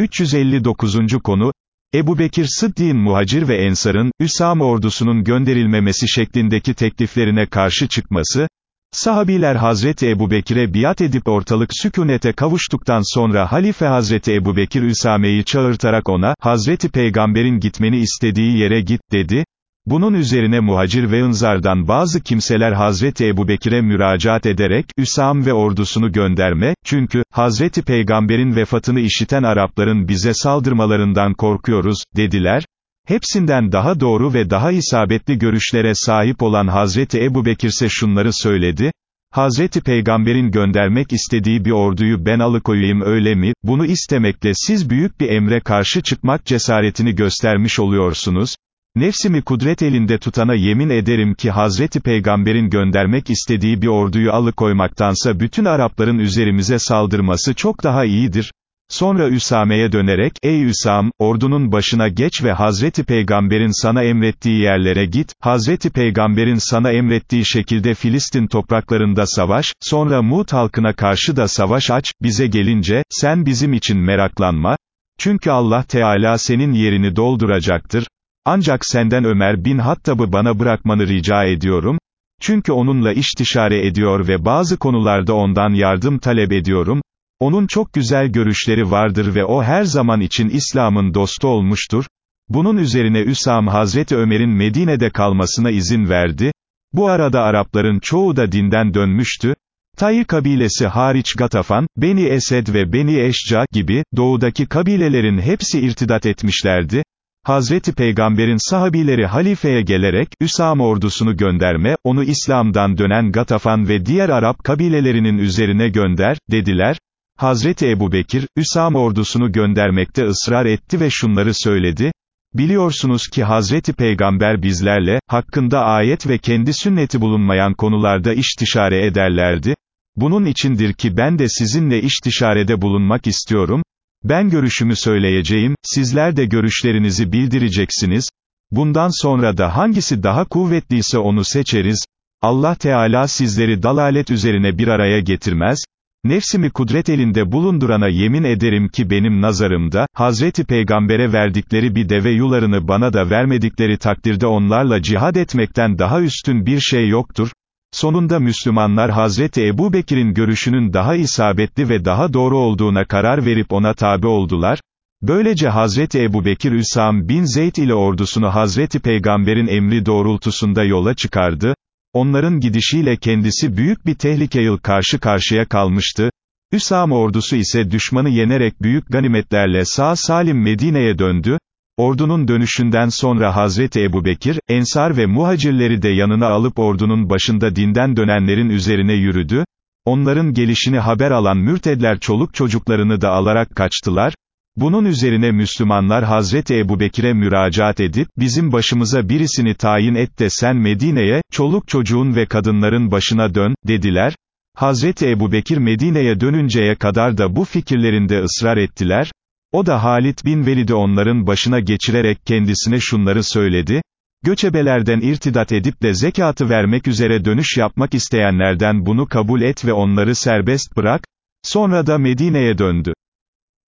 359. konu, Ebu Bekir Sıddi'nin muhacir ve ensarın, Üsam ordusunun gönderilmemesi şeklindeki tekliflerine karşı çıkması, Sahabiler Hazreti Ebu Bekir'e biat edip ortalık sükunete kavuştuktan sonra Halife Hazreti Ebu Bekir Üsame'yi çağırtarak ona, Hazreti Peygamber'in gitmeni istediği yere git, dedi, bunun üzerine muhacir ve ınzardan bazı kimseler Hazreti Ebu Bekir'e müracaat ederek, Üsam ve ordusunu gönderme, çünkü, Hazreti Peygamber'in vefatını işiten Arapların bize saldırmalarından korkuyoruz, dediler, Hepsinden daha doğru ve daha isabetli görüşlere sahip olan Hazreti Ebu Bekir ise şunları söyledi, Hazreti Peygamber'in göndermek istediği bir orduyu ben alıkoyayım öyle mi, bunu istemekle siz büyük bir emre karşı çıkmak cesaretini göstermiş oluyorsunuz, Nefsimi kudret elinde tutana yemin ederim ki Hazreti Peygamber'in göndermek istediği bir orduyu alıkoymaktansa bütün Arapların üzerimize saldırması çok daha iyidir. Sonra Üsame'ye dönerek, ey Üsam, ordunun başına geç ve Hazreti Peygamber'in sana emrettiği yerlere git, Hazreti Peygamber'in sana emrettiği şekilde Filistin topraklarında savaş, sonra Mut halkına karşı da savaş aç, bize gelince, sen bizim için meraklanma, çünkü Allah Teala senin yerini dolduracaktır, ancak senden Ömer bin Hattab'ı bana bırakmanı rica ediyorum, çünkü onunla iştişare ediyor ve bazı konularda ondan yardım talep ediyorum, onun çok güzel görüşleri vardır ve o her zaman için İslam'ın dostu olmuştur. Bunun üzerine Üsam Hazreti Ömer'in Medine'de kalmasına izin verdi. Bu arada Arapların çoğu da dinden dönmüştü. Tay kabilesi hariç Gatafan, Beni Esed ve Beni Eşca gibi, doğudaki kabilelerin hepsi irtidat etmişlerdi. Hazreti Peygamber'in sahabileri halifeye gelerek, Üsam ordusunu gönderme, onu İslam'dan dönen Gatafan ve diğer Arap kabilelerinin üzerine gönder, dediler. Hazreti Ebu Bekir, Üsam ordusunu göndermekte ısrar etti ve şunları söyledi, Biliyorsunuz ki Hazreti Peygamber bizlerle, hakkında ayet ve kendi sünneti bulunmayan konularda iştişare ederlerdi. Bunun içindir ki ben de sizinle iştişarede bulunmak istiyorum. Ben görüşümü söyleyeceğim, sizler de görüşlerinizi bildireceksiniz. Bundan sonra da hangisi daha kuvvetliyse onu seçeriz. Allah Teala sizleri dalalet üzerine bir araya getirmez. Nefsimi kudret elinde bulundurana yemin ederim ki benim nazarımda, Hazreti Peygamber'e verdikleri bir deve yularını bana da vermedikleri takdirde onlarla cihad etmekten daha üstün bir şey yoktur. Sonunda Müslümanlar Hazreti Ebu Bekir'in görüşünün daha isabetli ve daha doğru olduğuna karar verip ona tabi oldular. Böylece Hazreti Ebu Bekir Üsam bin Zeyd ile ordusunu Hazreti Peygamber'in emri doğrultusunda yola çıkardı. Onların gidişiyle kendisi büyük bir tehlikeyle karşı karşıya kalmıştı. Üsam ordusu ise düşmanı yenerek büyük ganimetlerle sağ salim Medine'ye döndü. Ordunun dönüşünden sonra Hazreti Ebu Bekir, Ensar ve muhacirleri de yanına alıp ordunun başında dinden dönenlerin üzerine yürüdü. Onların gelişini haber alan mürtedler çoluk çocuklarını da alarak kaçtılar. Bunun üzerine Müslümanlar Hazreti Ebu Bekir'e müracaat edip, bizim başımıza birisini tayin et de sen Medine'ye, çoluk çocuğun ve kadınların başına dön, dediler. Hazreti Ebu Bekir Medine'ye dönünceye kadar da bu fikirlerinde ısrar ettiler. O da Halit bin Velid'i onların başına geçirerek kendisine şunları söyledi. Göçebelerden irtidat edip de zekatı vermek üzere dönüş yapmak isteyenlerden bunu kabul et ve onları serbest bırak. Sonra da Medine'ye döndü.